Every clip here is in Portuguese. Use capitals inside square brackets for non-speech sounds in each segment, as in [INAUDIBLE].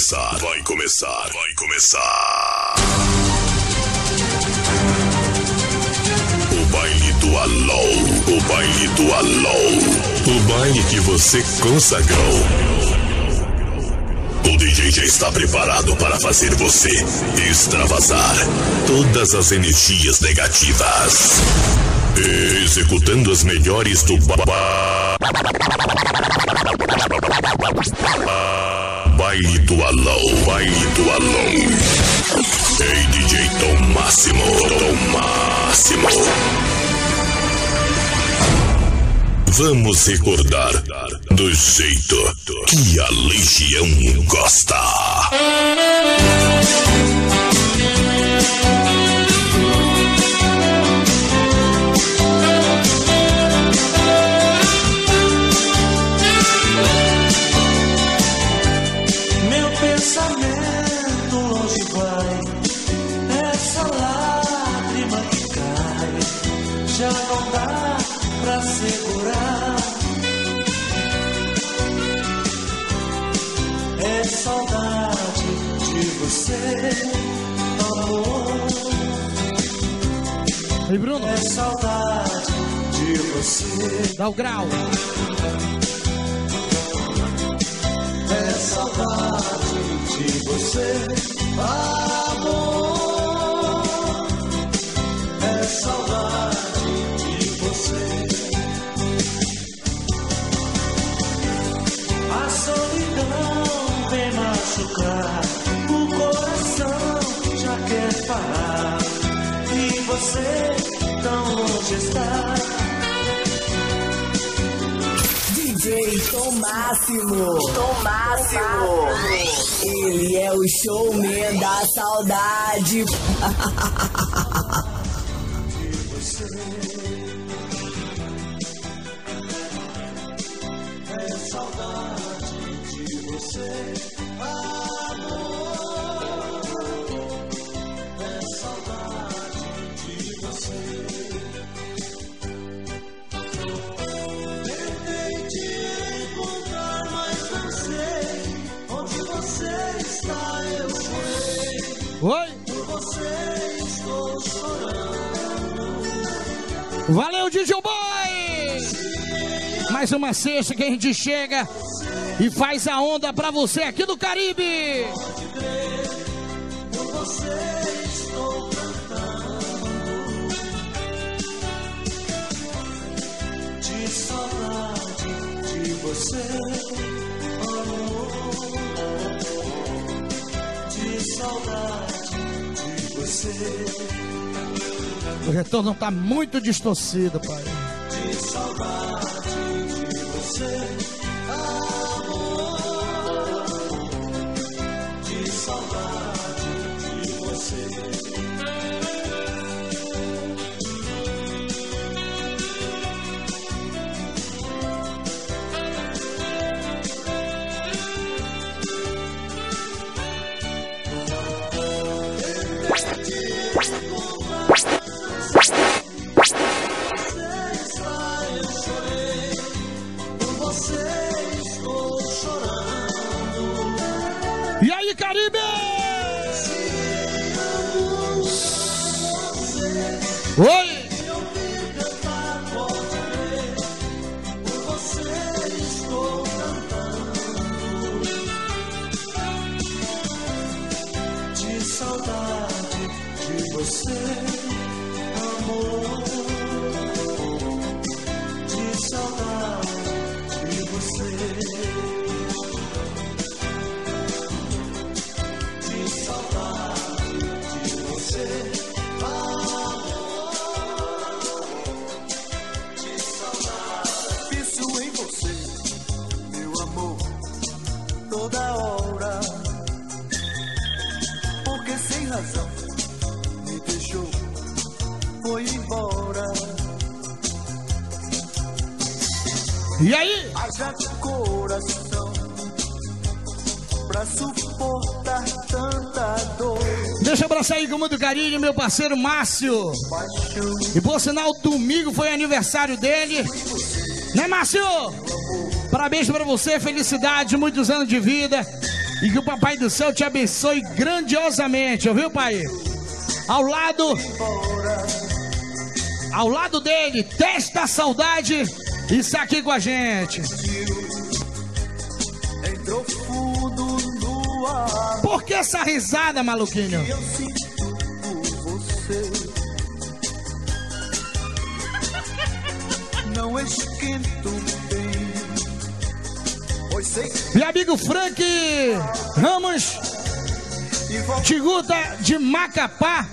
começar, vai começar, vai começar. O baile do Alô, o baile do Alô, o baile que você consagrou. O DJ já está preparado para fazer você extravasar todas as energias negativas. Executando as melhores do ba Baile do Alô, baile do Alô. Ei, DJ Tom Máximo, Tom Máximo. Vamos recordar do jeito que a Legião gosta. Aí, Bruno. É saudade de você. Dá o grau. É saudade de você, amor. É saudade de você. A solidão vem machucar, o coração já quer parar. Você tão longe está. DJ Tom Máximo. Tom Máximo. Ele é o showman da saudade. É saudade de você, amor. Valeu, DJ Boy! Mais uma sexta que a gente chega e faz a onda pra você aqui do Caribe. Por você estou cantando. De saudade de você, amor. De saudade de você. O retorno tá muito distorcido, pai. Parceiro Márcio. E por sinal, domingo foi aniversário dele. Né, Márcio? Parabéns pra você, felicidade, muitos anos de vida. E que o Papai do Céu te abençoe grandiosamente, ouviu, Pai? Ao lado. Ao lado dele, testa a saudade e está aqui com a gente. Por que essa risada, maluquinho? Você. Não esquento bem. Pois sei que Meu amigo Frank Ramos, Tiguta de Macapá,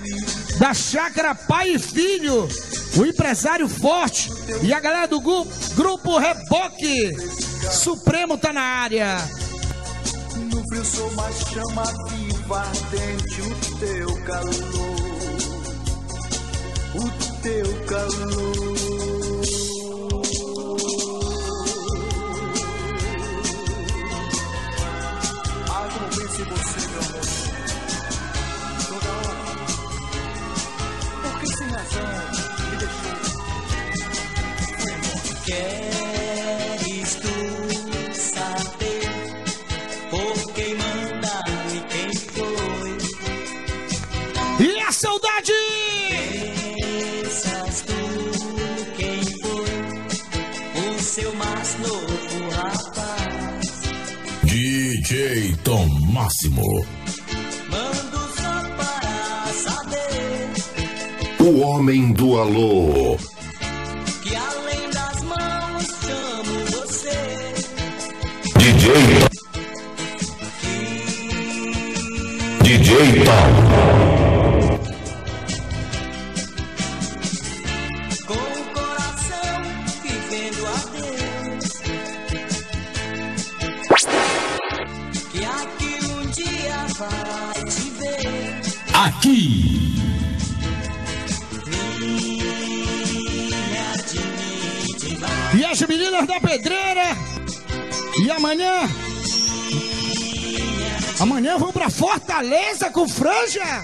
da Chácara Pai e Filho, o empresário forte e a galera do gru- grupo Reboque Supremo tá na área. no frio sou ardente o teu calor. O teu calor. Ah, como penso DJ Tom Máximo. Mando só para saber O homem do alô. que além das mãos chamo você. DJ. DJ Tom. Dia vai te ver. Aqui. E as meninas da pedreira. E amanhã. Amanhã vão pra Fortaleza com franja.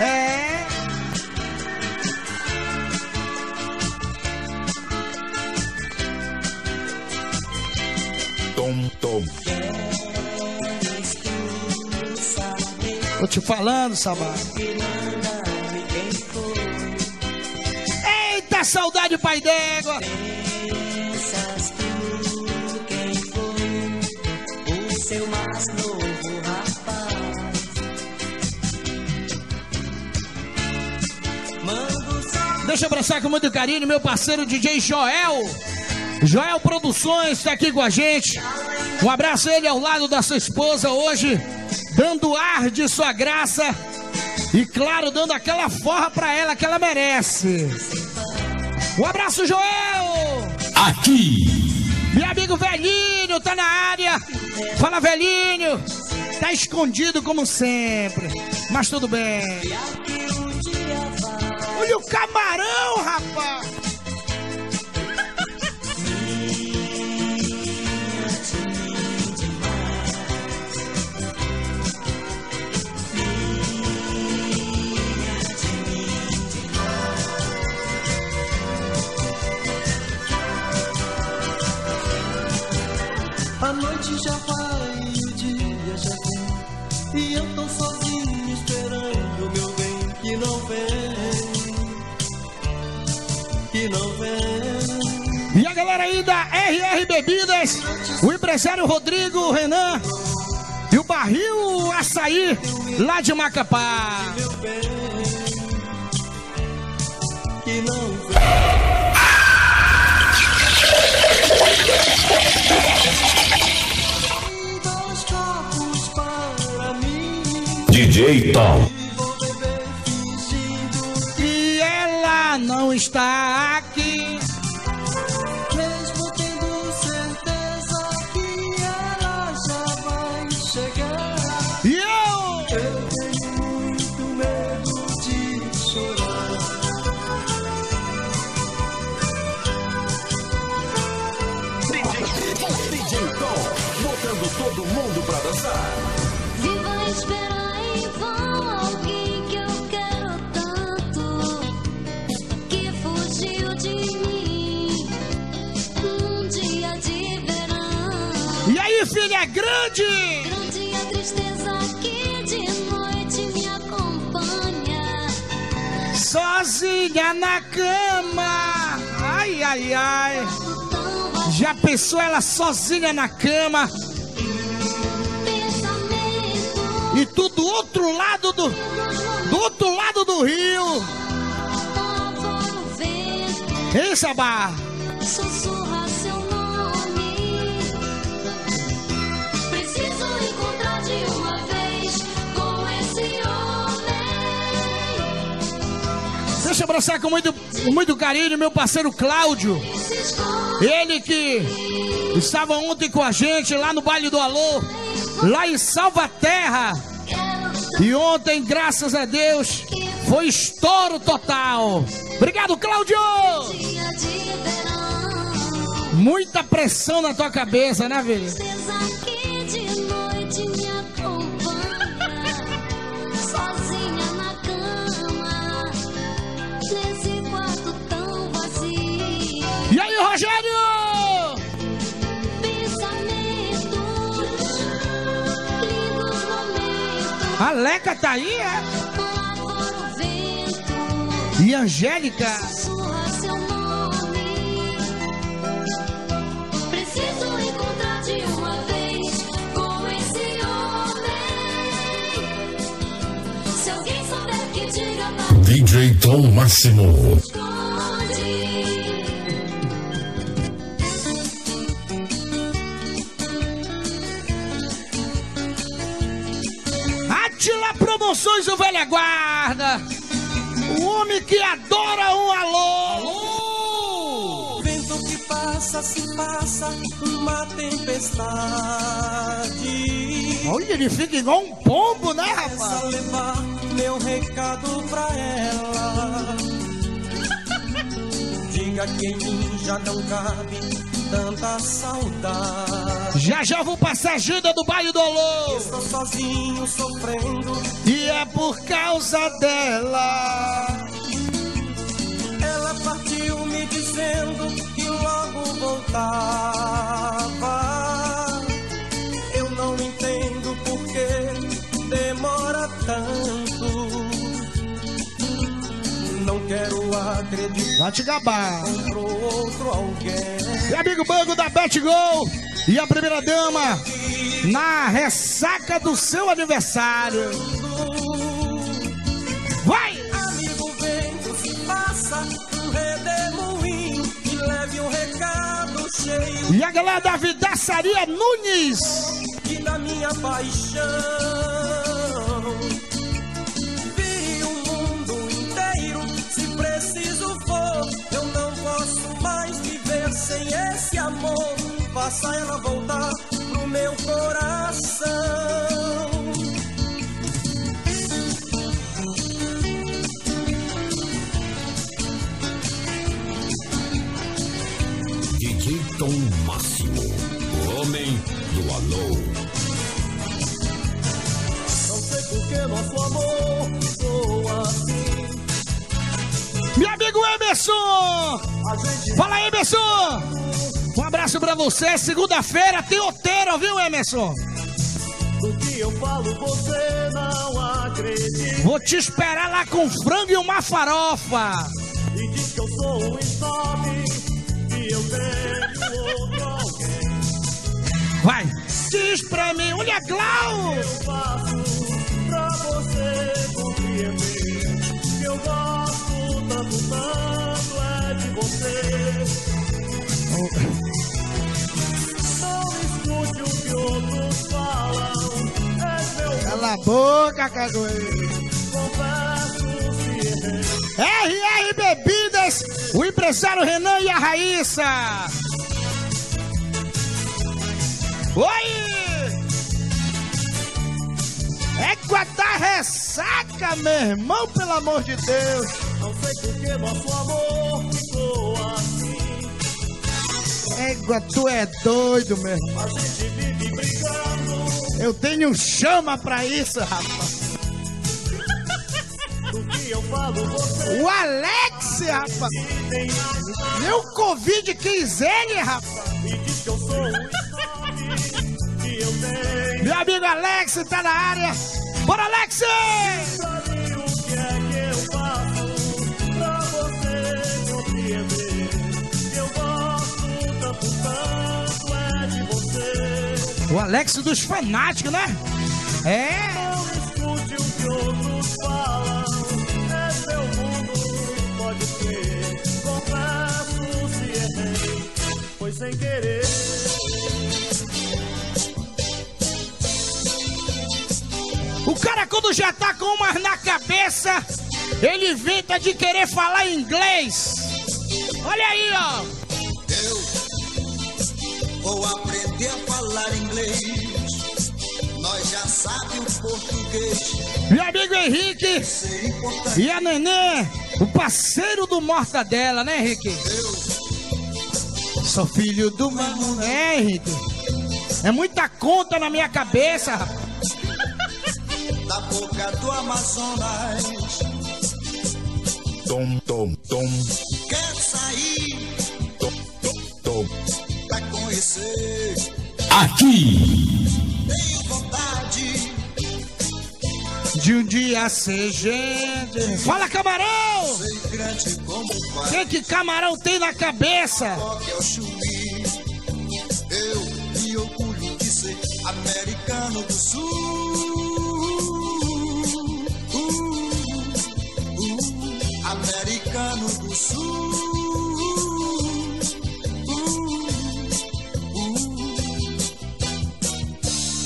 É. Tom Tom. Tô te falando, Sabá. Eita, saudade, pai d'égua. Seu mais novo rapaz. Deixa eu abraçar com muito carinho meu parceiro DJ Joel. Joel Produções está aqui com a gente. Um abraço a ele ao lado da sua esposa hoje, dando ar de sua graça e, claro, dando aquela forra pra ela que ela merece. Um abraço, Joel! Aqui. Meu amigo velhinho tá na área. Fala, velhinho. Tá escondido como sempre, mas tudo bem. Olha o camarão, rapaz! Noite já vai e o dia já vem. E eu tô sozinho esperando meu bem que não vem. Que não vem. E a galera aí da RR Bebidas, o empresário Rodrigo Renan e o Barril Açaí, lá de Macapá. Meu bem. Que não vem. [LAUGHS] DJ Tom. E ela não está aqui. Filha é grande. Grande a tristeza que de noite me acompanha. Sozinha na cama. Ai, ai, ai. Já pensou ela sozinha na cama e tu do outro lado do. Do outro lado do rio. Vento. Hein, Sabá? Sussurra abraçar com muito, muito carinho meu parceiro Cláudio. Ele que estava ontem com a gente lá no baile do Alô, lá em Salvaterra. E ontem, graças a Deus, foi estouro total. Obrigado, Cláudio! Muita pressão na tua cabeça, né, velho? Rogério? Pensamentos. Lindos momentos. A Leca tá aí, é? E Angélica? Sussurra seu nome. Preciso encontrar de uma vez com esse homem. Se alguém souber que diga DJ Tom Máximo. Promoções do Velha Guarda. O homem que adora um alô. O vento que passa, se passa uma tempestade. Olha, ele fica igual um pombo, né, rapaz? levar meu recado pra ela. [LAUGHS] Diga que em mim já não cabe tanta saudade. Já já vou passar a agenda do baile do alô. Estou sozinho sofrendo. Causa dela. Ela partiu me dizendo que logo voltava. Eu não entendo por que demora tanto. Não quero acreditar Vai te gabar. outro alguém. E amigo Bango da BetGol e a primeira dama na ressaca do seu aniversário. E a galera da Vidaçaria Nunes. e da minha paixão. Vi o mundo inteiro, se preciso for. Eu não posso mais viver sem esse amor. Faça ela voltar pro meu coração. Tom Máximo. O homem do alô. Não sei por que nosso amor soa assim. Meu amigo Emerson! Fala aí, Emerson! Um abraço pra você. Segunda-feira tem outeiro, viu, Emerson? do que eu falo, você não acredita. Vou te esperar lá com frango e uma farofa. E diz que eu sou um stop e eu tenho Diz pra mim, olha, Glau! Eu faço pra você compreender que eu gosto tanto, tanto é de você. Não escute o que outros falam, é meu Cala a boca, cagoeiro. RR Bebidas, o empresário Renan e a Raíssa. Oi! Ressaca, meu irmão, pelo amor de Deus. Não sei por que nosso amor ficou assim. Égua, tu é doido, meu irmão. A gente vive brigando. Eu tenho chama pra isso, rapaz. [LAUGHS] Do que eu falo, você O Alex, rapaz. Meu Covid quis ele, rapaz. Diz que eu sou um [LAUGHS] stop tem. Meu amigo Alex tá na área. Bora, Alex! O Alex dos fanáticos, né? É. Não escute O cara, quando já tá com uma na cabeça, ele inventa de querer falar inglês. Olha aí, ó. Eu vou aprender a falar inglês. Nós já sabemos o português. Meu amigo Henrique e a Nenê, o parceiro do Mortadela, né, Henrique? Sou filho do mano. É, Henrique. É muita conta na minha cabeça, rapaz. Da boca do Amazonas. Tom, tom, tom, Quer sair tom, tom. pra conhecer. Aqui, Tenho vontade. De um dia ser gente. Fala, camarão! Pai. que, que camarão tem na cabeça? Que é o chumi. Eu me orgulho de ser americano do sul. Americano do sul.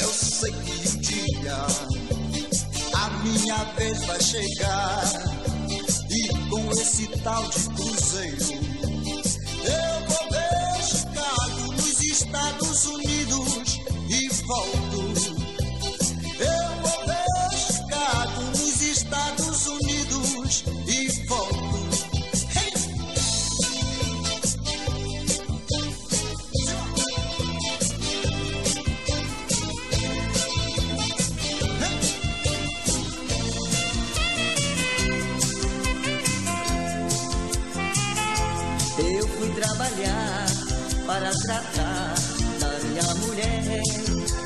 Eu sei que um dia a minha vez vai chegar. E com esse tal de cruzeiro eu vou ver Chicago nos Estados Unidos e volto.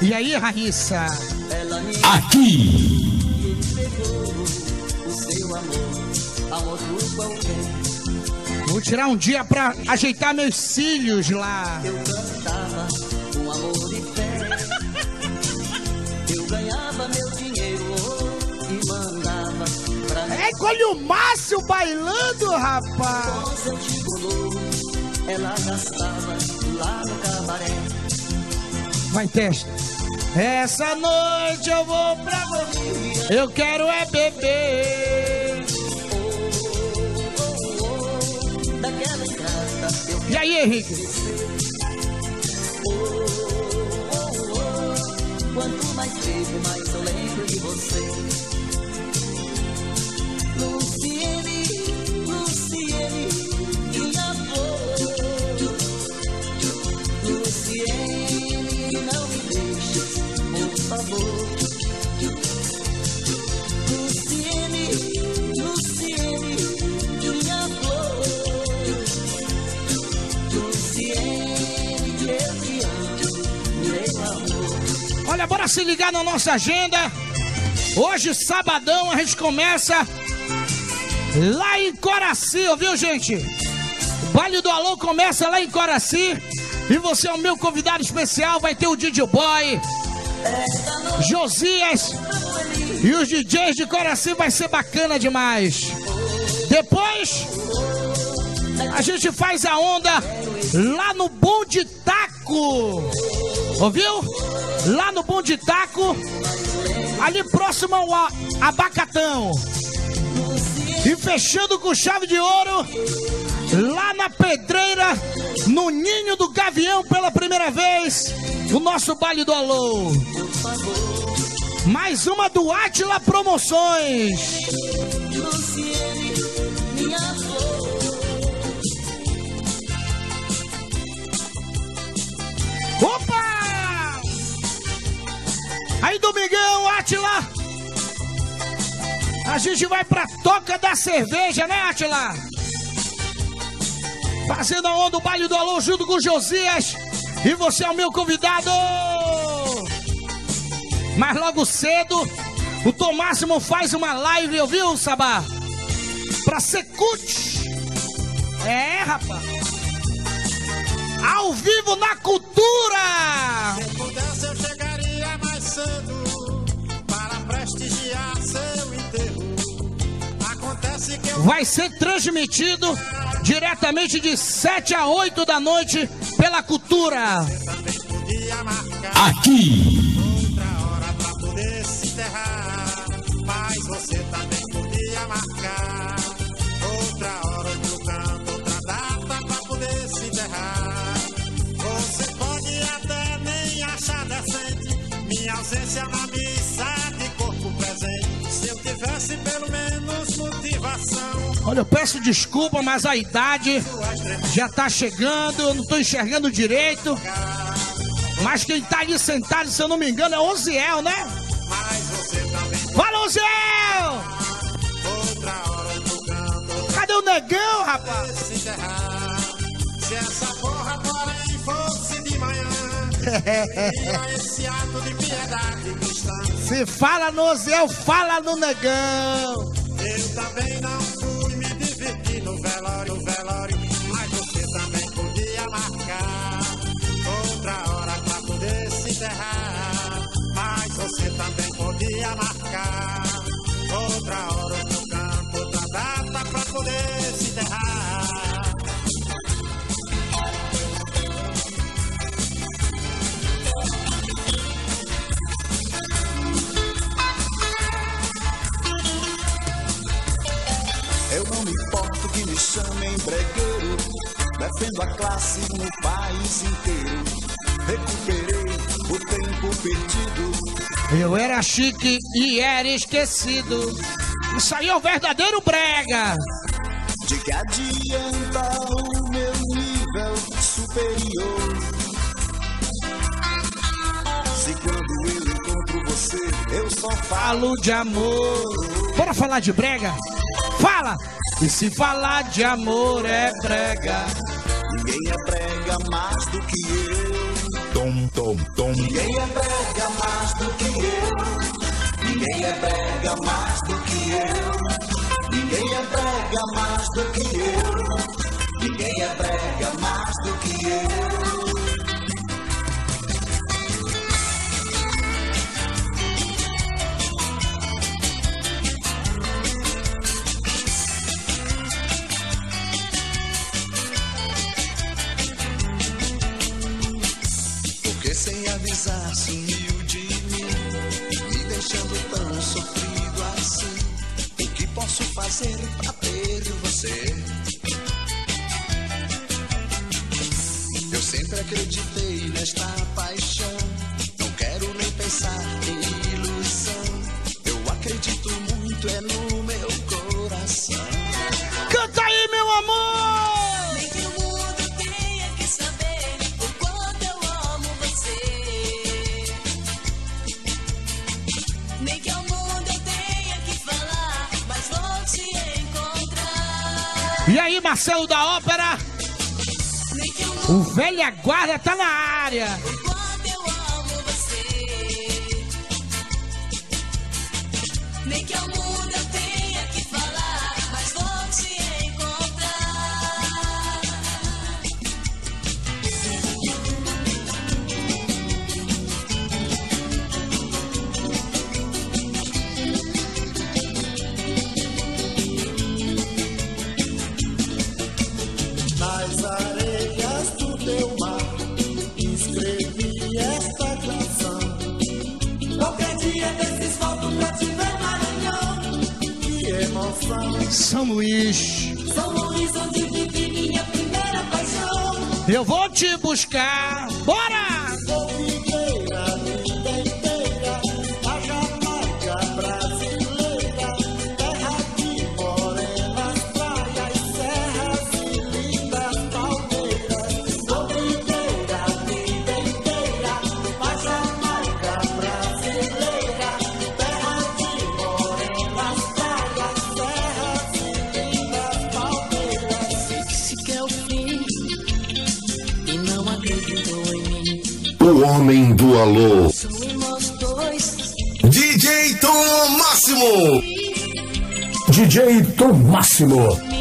E aí, Raíssa? Aqui. Vou tirar um dia pra ajeitar meus cílios lá. Eu cantava com amor e fé. Eu ganhava meu dinheiro e mandava pra mim. É, olha o Márcio bailando, rapaz. Seu gigolô, ela gastava lá no cabaré. Vai, testa. Essa noite eu vou pra você. Eu quero é beber. Daquela estrada eu E aí, Henrique? Quanto mais bebo, mais bora se ligar na nossa agenda. Hoje, sabadão, a gente começa lá em Coraci, viu, gente? O baile do Alô começa lá em Coraci. E você é o meu convidado especial. Vai ter o DJ Boy, Josias e os DJs de Coraci. Vai ser bacana demais. Depois, a gente faz a onda lá no Bom de Taco. Ouviu? Lá no Bom de Taco, ali próximo ao Abacatão. E fechando com chave de ouro, lá na pedreira, no ninho do Gavião pela primeira vez, o nosso baile do Alô. Mais uma do Atila Promoções. Opa! Aí, Domingão, Atila! A gente vai pra toca da cerveja, né, Atila? Fazendo a onda, o baile do alô junto com o Josias. E você é o meu convidado! Mas logo cedo, o Tom Máximo faz uma live, ouviu, Sabá? Pra Secult. É, rapaz. Ao vivo na cultura. Se Vai ser transmitido diretamente de 7 a 8 da noite pela cultura. Aqui, na missa de corpo presente. Se eu tivesse pelo menos motivação, Olha, eu peço desculpa, mas a idade já tá chegando, eu não tô enxergando direito. Mas quem tá ali sentado, se eu não me engano, é Oziel, né? mas você também Fala, Oziel! Cadê o negão, rapaz? [LAUGHS] Se fala no Oziel, fala no negão. Eu também não fui me divertir no velório, no velório, mas você também podia marcar outra hora pra poder se enterrar. Chamem bregueiro. Defendo a classe no país inteiro. Recuperei o tempo perdido. Eu era chique e era esquecido. Isso aí é o verdadeiro brega. De que adianta o meu nível superior? Se quando eu encontro você, eu só. Falo de amor. Bora falar de brega? Fala! E se falar de amor é brega. Ninguém é brega mais do que eu. tom, tom, tom. Ninguém é brega mais do que eu. Ninguém é brega mais do que eu. Ninguém é brega mais do que eu. Ninguém é brega mais Sem avisar sumiu de mim, me deixando tão sofrido assim. O que posso fazer pra ter você? Eu sempre acreditei nesta paixão. Não quero nem pensar em ilusão. Eu acredito muito é no Marcelo da Ópera? O velha guarda tá na área. Te buscar. Bora! Homem do Alô. DJ Tom Máximo. DJ Tom Máximo.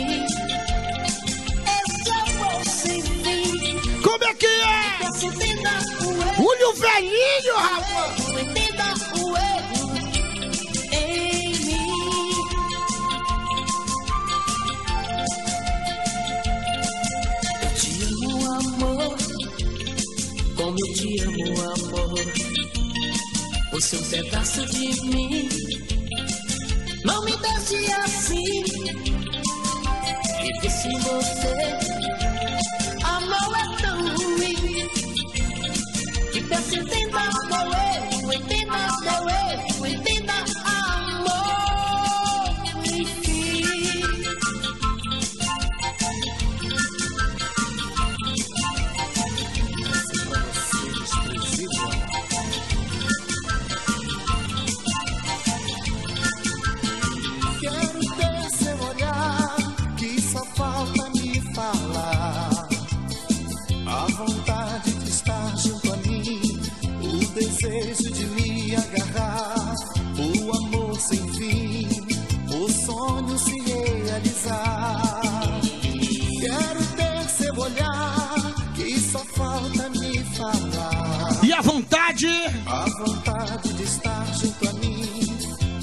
Vontade? A vontade de estar junto a mim,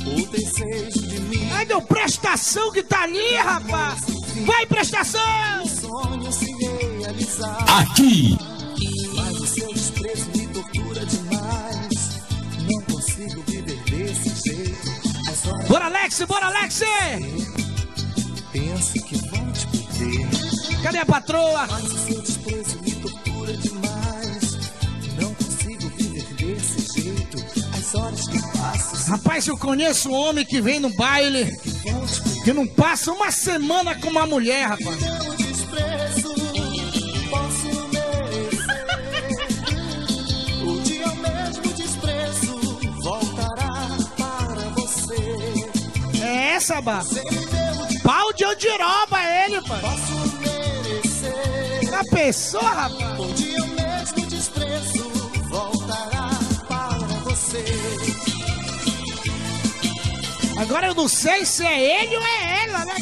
o desejo de me Ai, deu prestação que tá ali, rapaz. Vai, prestação. sonho se realizar. Aqui. Mas o seu desprezo me tortura demais. Não consigo viver desse jeito. Horas Bora, Alex, bora, Alex. penso que vão te perder. Cadê a patroa? Mas o seu desprezo Rapaz, eu conheço um homem que vem no baile que não passa uma semana com uma mulher, rapaz. É essa, de Pau de Andiroba ele, pai. posso merecer. A pessoa, rapaz. Agora eu não sei se é ele ou é ela, né?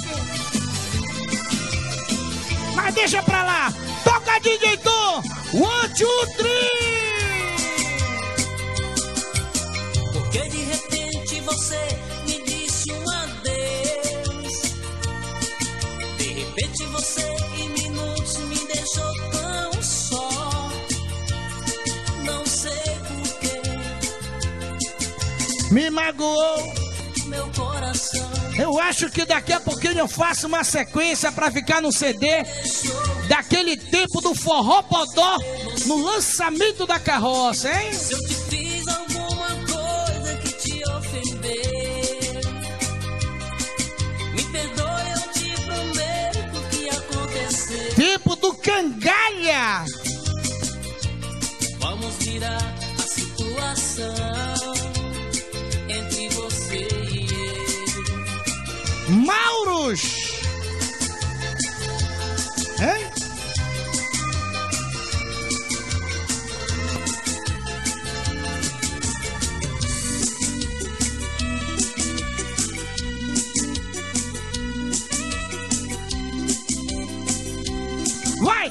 Mas deixa pra lá. Toca DJ Tom. One, two, three. Porque de repente você me disse um adeus. De repente você em minutos me deixou tão só. Não sei porquê, Me magoou. Eu acho que daqui a pouquinho eu faço uma sequência pra ficar no CD daquele tempo do forró podó no lançamento da carroça, hein? Hein? Vai!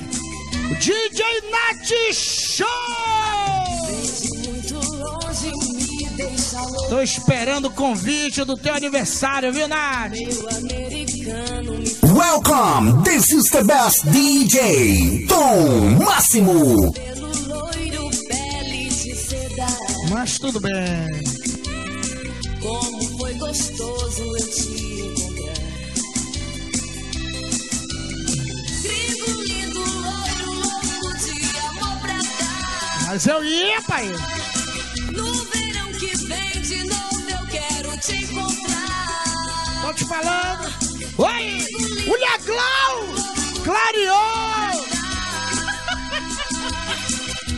DJ Nath Show! Tô esperando o convite do teu aniversário, viu, Nath? meu Welcome. This is the best DJ. Tom Máximo. pelo loiro, pele de seda. Mas tudo bem. Como foi gostoso eu te encontrar. Gringo lindo, loiro, louco de amor pra dar. Mas eu ia, pai. No verão que vem de novo eu quero te encontrar. Tô te falando. Oi! Olha Glau! Clareou!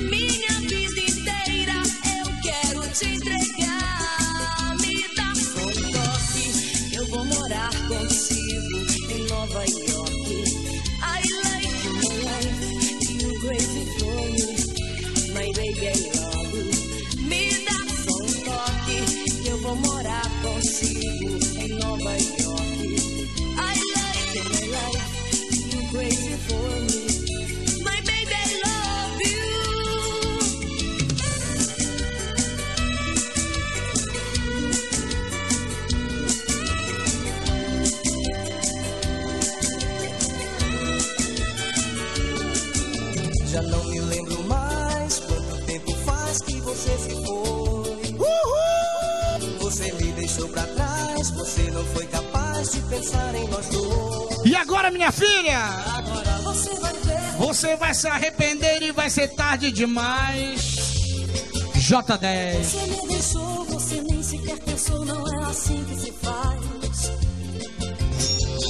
Minha vida inteira eu quero te entregar. Me dá só um toque, eu vou morar contigo em Nova York. I like your life, you crazy for me, my baby I love you. Me dá só um toque, eu vou morar Já pensar em nós dois. E agora, minha filha? Agora você vai ver. Você vai se arrepender e vai ser tarde demais. J10. Você me deixou, você nem sequer pensou, não é assim que se faz.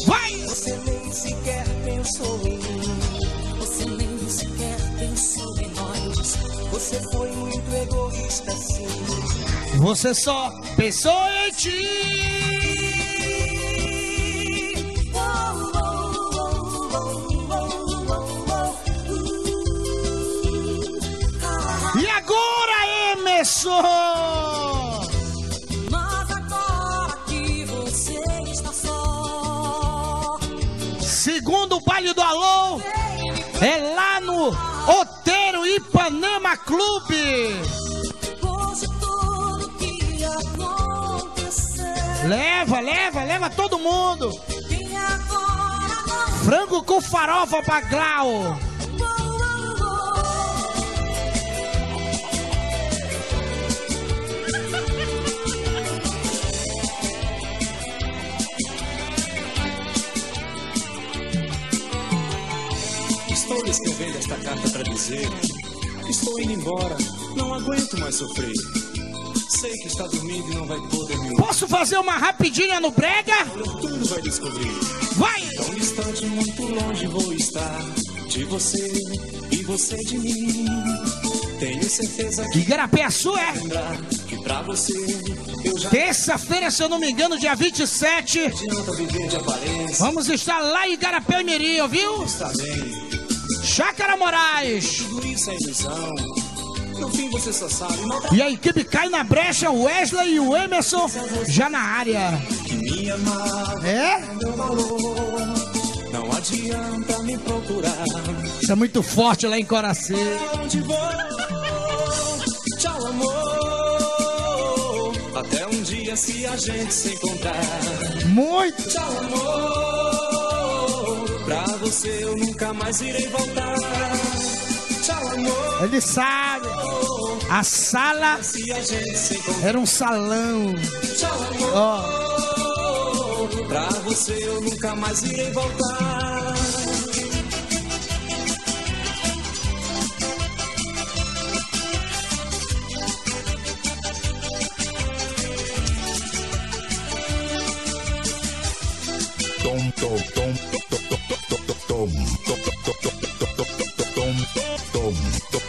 Vai! Você nem sequer pensou em mim. Você nem sequer pensou em nós. Você foi muito egoísta, sim. Você só pensou em ti. Emerson? Mas agora que você está só, Segundo o baile do Alô, é lá no Oteiro Ipanema Clube. Leva, leva, leva todo mundo. Frango com farofa pra Glau. Estou lhe escrevendo esta carta para dizer: Estou indo embora, não aguento mais sofrer. Sei que está dormindo e não vai poder me ouvir. Posso fazer uma rapidinha no brega? Tudo vai descobrir. Vai! Tão distante, muito longe vou estar de você e você de mim. Tenho certeza que Igarapé é sua, é? que pra você já Terça-feira, se eu não me engano, dia 27. adianta viver de aparência. Vamos estar lá em Igarapé Mirim, ouviu? Está bem, Chácara Moraes. tudo isso é ilusão. No fim você só sabe mal E a equipe cai na brecha, o Wesley e o Emerson já na área. que me amava. É? meu valor. Não adianta me procurar. Isso é muito forte lá em Coraci. Onde vou? Tchau, amor. Até um dia se a gente se encontrar. Muito. Tchau, amor. Pra você eu nunca mais irei voltar. Tchau, amor. Ele sabe. A sala Se a gente se encontrar. era um salão. Tchau, amor. Ó, Pra você eu nunca mais irei voltar. Tom, tom, tom, tom,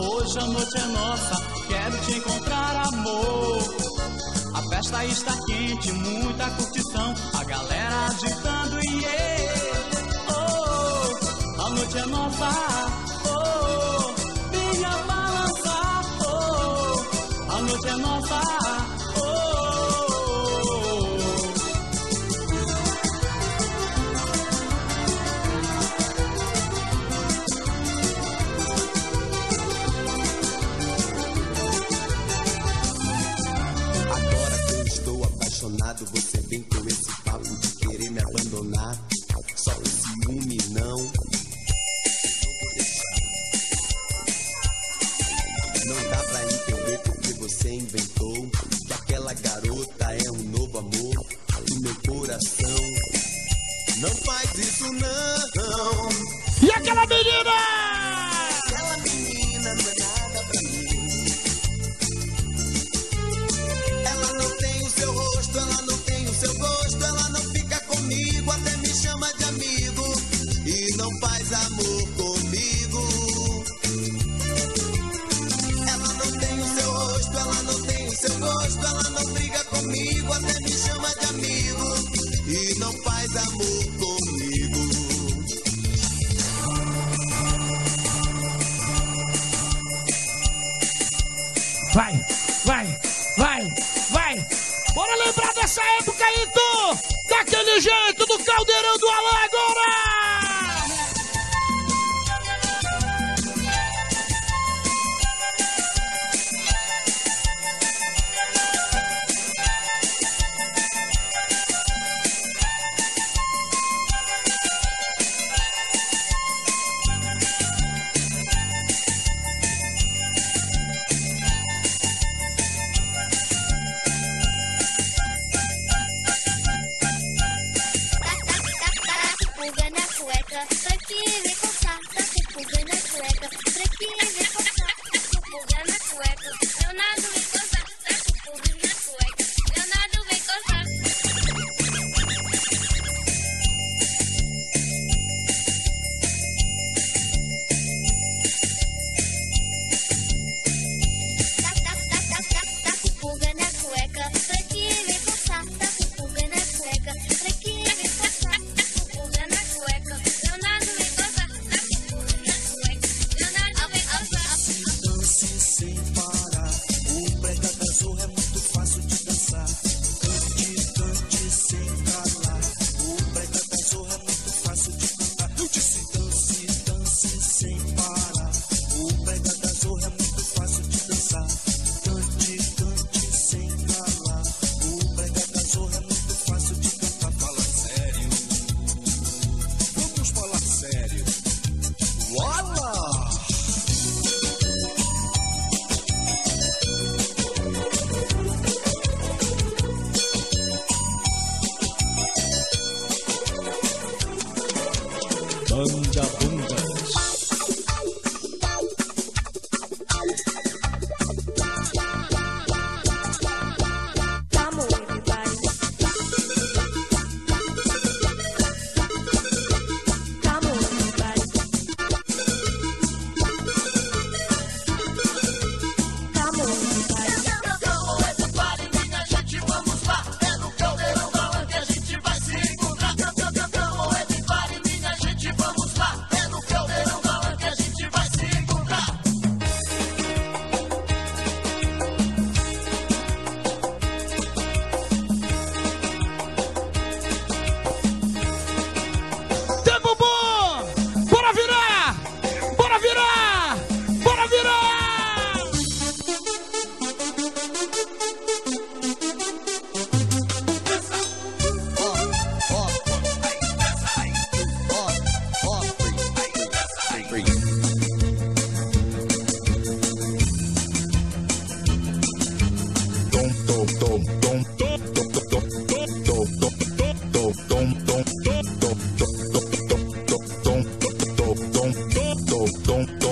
Hoje a noite é nossa. Quero te encontrar, amor. A festa está quente, muita curtição. faz amor comigo. Ela não tem o seu rosto, ela não tem o seu gosto, ela não briga comigo, até me chama de amigo e não faz amor comigo. Vai, vai, vai, vai. Bora lembrar dessa época aí, tu! Daquele jeito,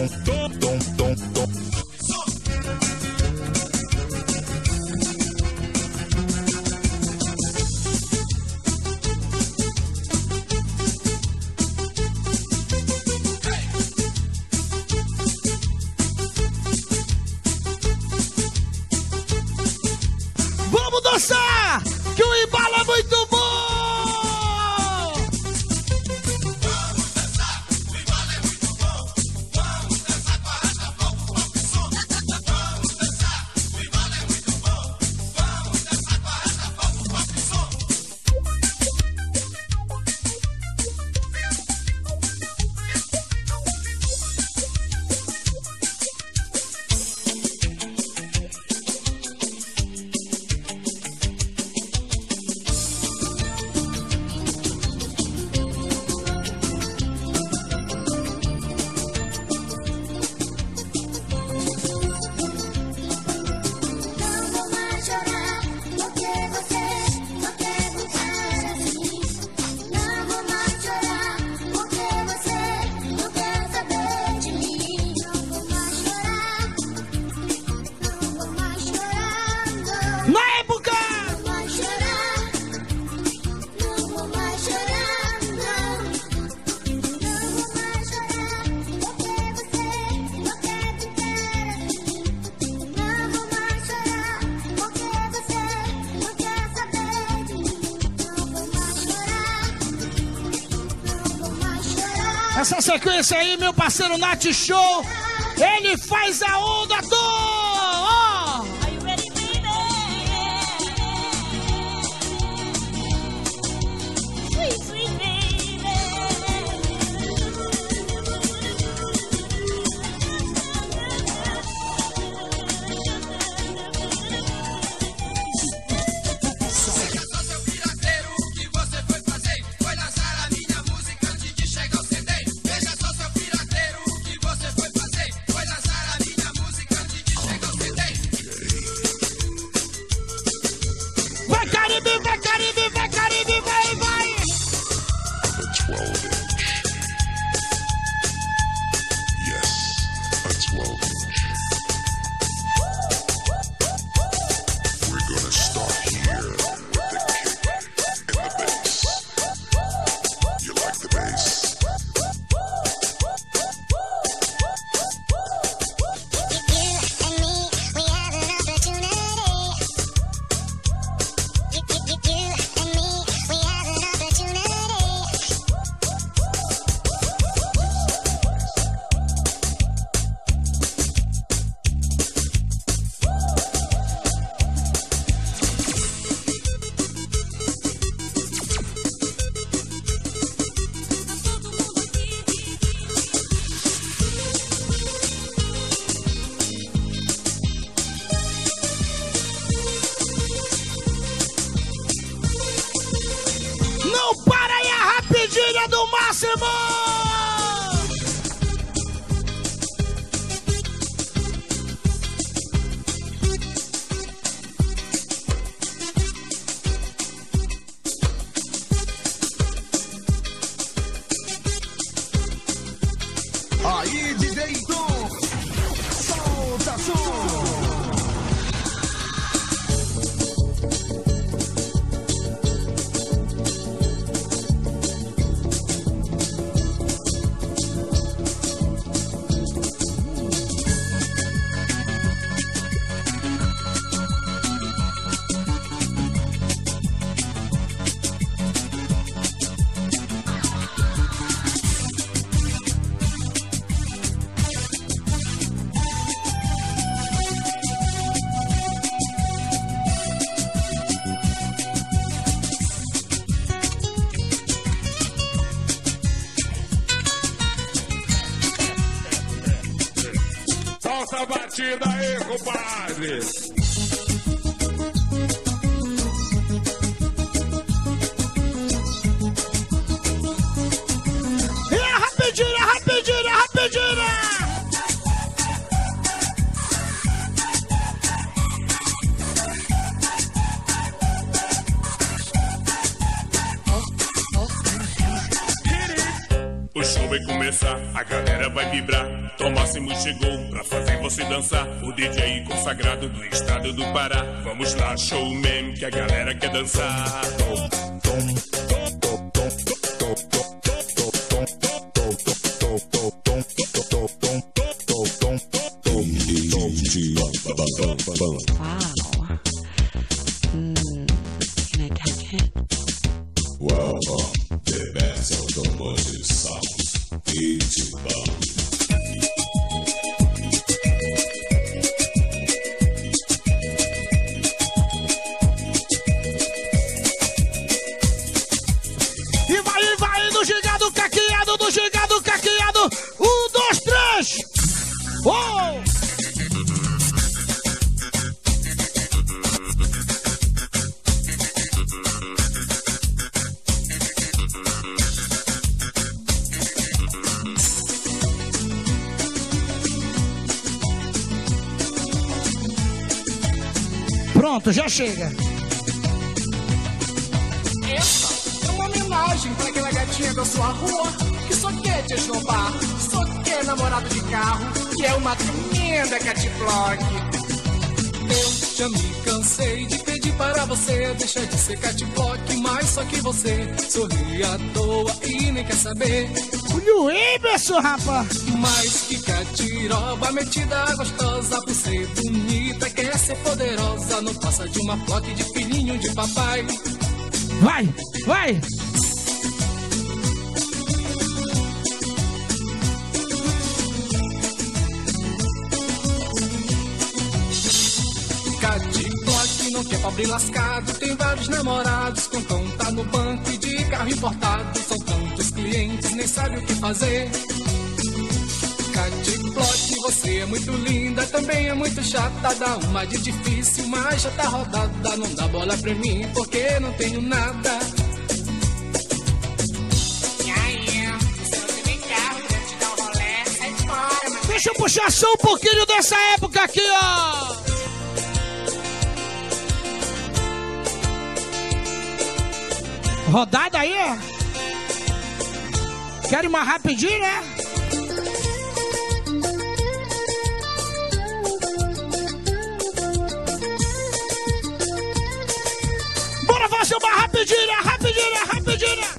Todo Esse aí, meu parceiro Nath Show. Ele faz a onda do... is. Lá, showman, que a galera quer dançar. Chega. Essa é uma homenagem para aquela gatinha da sua rua que só quer te esnobar, só quer namorado de carro, que é uma tremenda catblock. Eu já me cansei de pedir para você deixar de ser catblock, mas só que você sorri à toa e nem quer saber. Olha o Emerson, rapaz! Mas que catiroba metida gostosa por ser bonita, quer ser poderosa, não de uma block de filhinho de papai. Vai, vai! Catblock não quer pobre lascado, tem vários namorados com conta no banco e de carro importado. São tantos clientes, nem sabe o que fazer. Você é muito linda, também é muito chata. Dá uma de difícil, mas já tá rodada. Não dá bola pra mim, porque não tenho nada. Deixa eu puxar só um pouquinho dessa época aqui, ó. Rodada aí. Quero mais rapidinho, né? Fazer uma rapidinha, rapidinha, rapidinha. Celebridade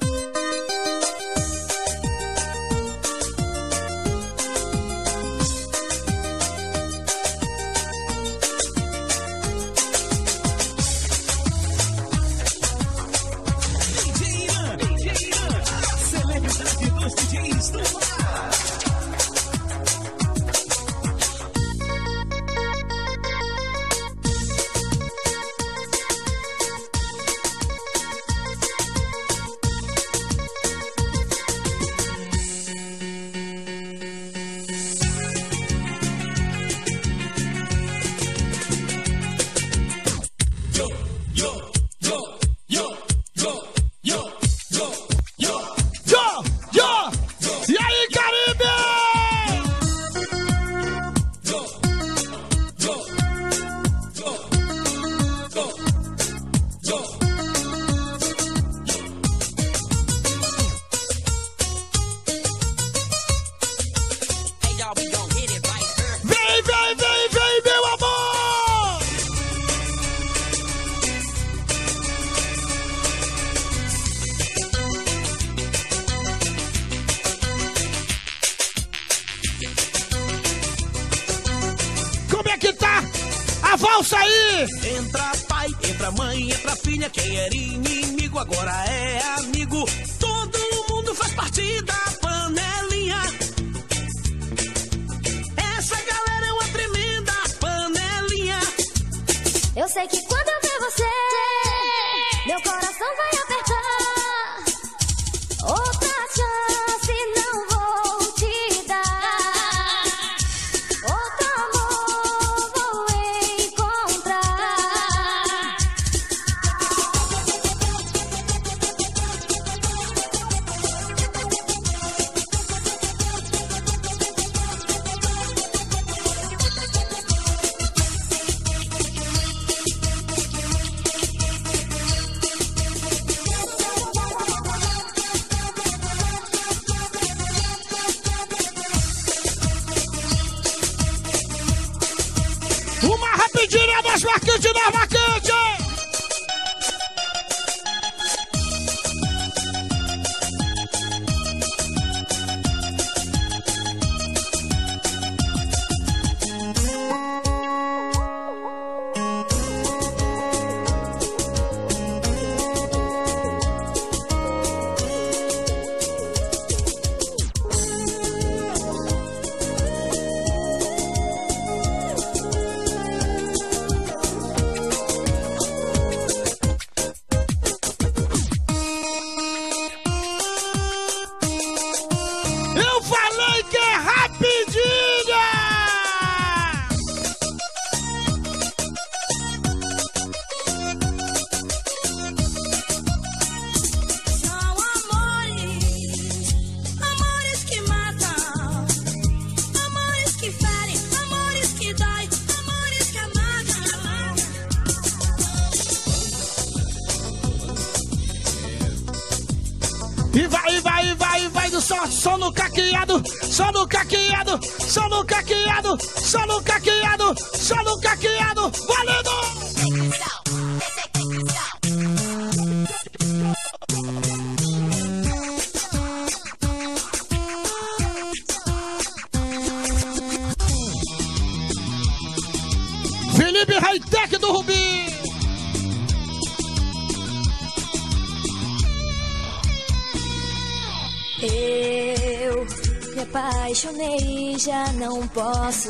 Valsa aí! Entra pai, entra mãe, entra filha. Quem era inimigo agora é amigo. Todo mundo faz parte da panelinha. Essa galera é uma tremenda panelinha. Eu sei que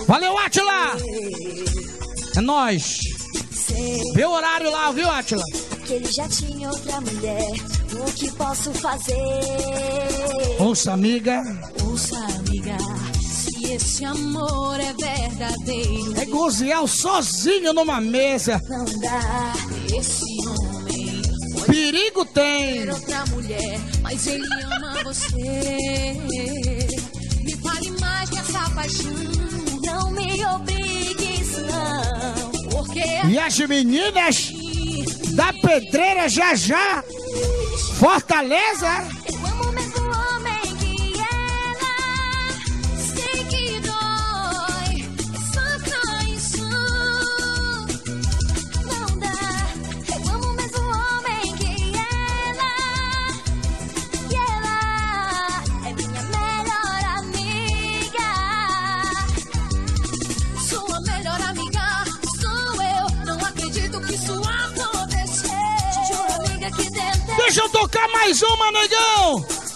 Valeu, Atila! É nóis! Vê o horário lá, viu, Atila? Que ele já tinha outra mulher. O que posso fazer? Ouça, amiga. Ouça, amiga, se esse amor é verdadeiro, É Goziel sozinho numa mesa. Não dá. esse homem Perigo tem. outra mulher, mas ele ama você. Não me não. porque E as meninas da pedreira já já. Fortaleza. Deixa eu tocar mais uma, negão.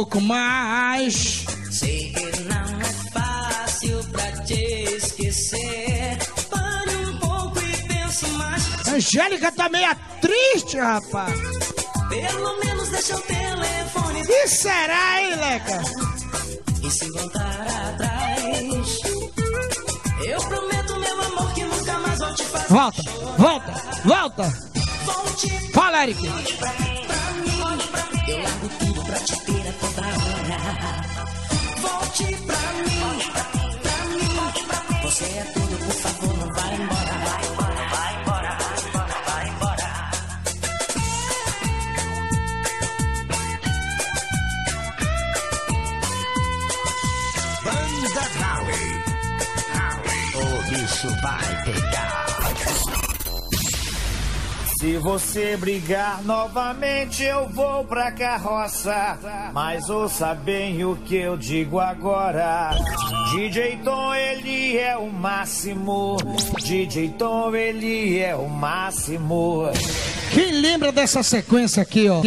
Pouco mais. Sei que não é fácil pra te esquecer. Pare um pouco e pense mais. Angélica tá meio triste, rapaz. Pelo menos deixa o telefone. E será, hein, Leca? E se voltar atrás, eu prometo, meu amor, que nunca mais vou te fazer. Volta, volta, volta. Fala, Eric. Eu largo tudo pra te ter a toda hora. Volte pra mim, Se você brigar novamente, eu vou pra carroça. Mas ouça bem o que eu digo agora. DJ Tom, ele é o máximo. DJ Tom, ele é o máximo. Quem lembra dessa sequência aqui, ó?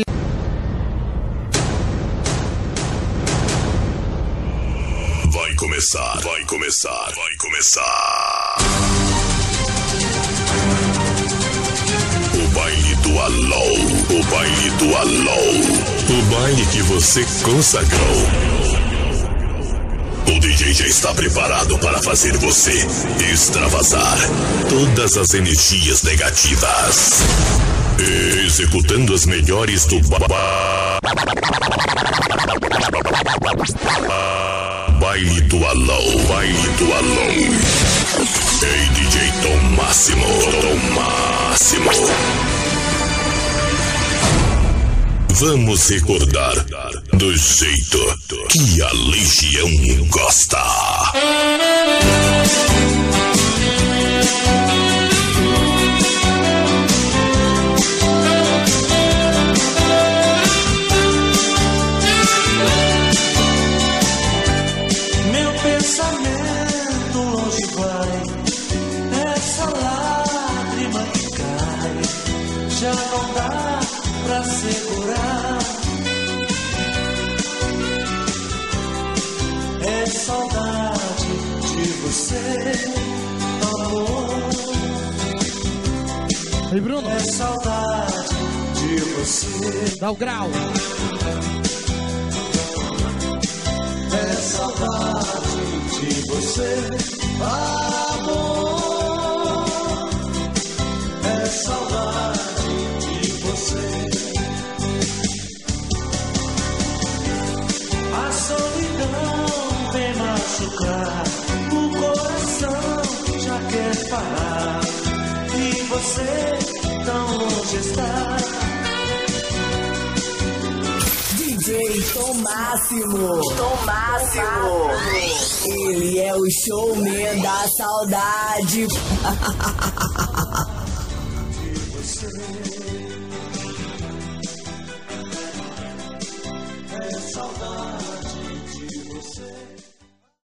Vai começar, vai começar, vai começar. O baile do Alô, o baile que você consagrou. O DJ já está preparado para fazer você extravasar todas as energias negativas. Executando as melhores do ba- Baile do Alô, baile do Alô. Ei, DJ Tom Máximo, Tom Máximo. Vamos recordar do jeito que a Legião gosta. Ei, Bruno. É saudade de você. Dá o grau. É saudade de você, amor. É saudade de você. A solidão vem machucar, o coração já quer parar. Você tão longe está. DJ Tom Máximo. Tom Máximo. Ele é o showman da saudade. [LAUGHS]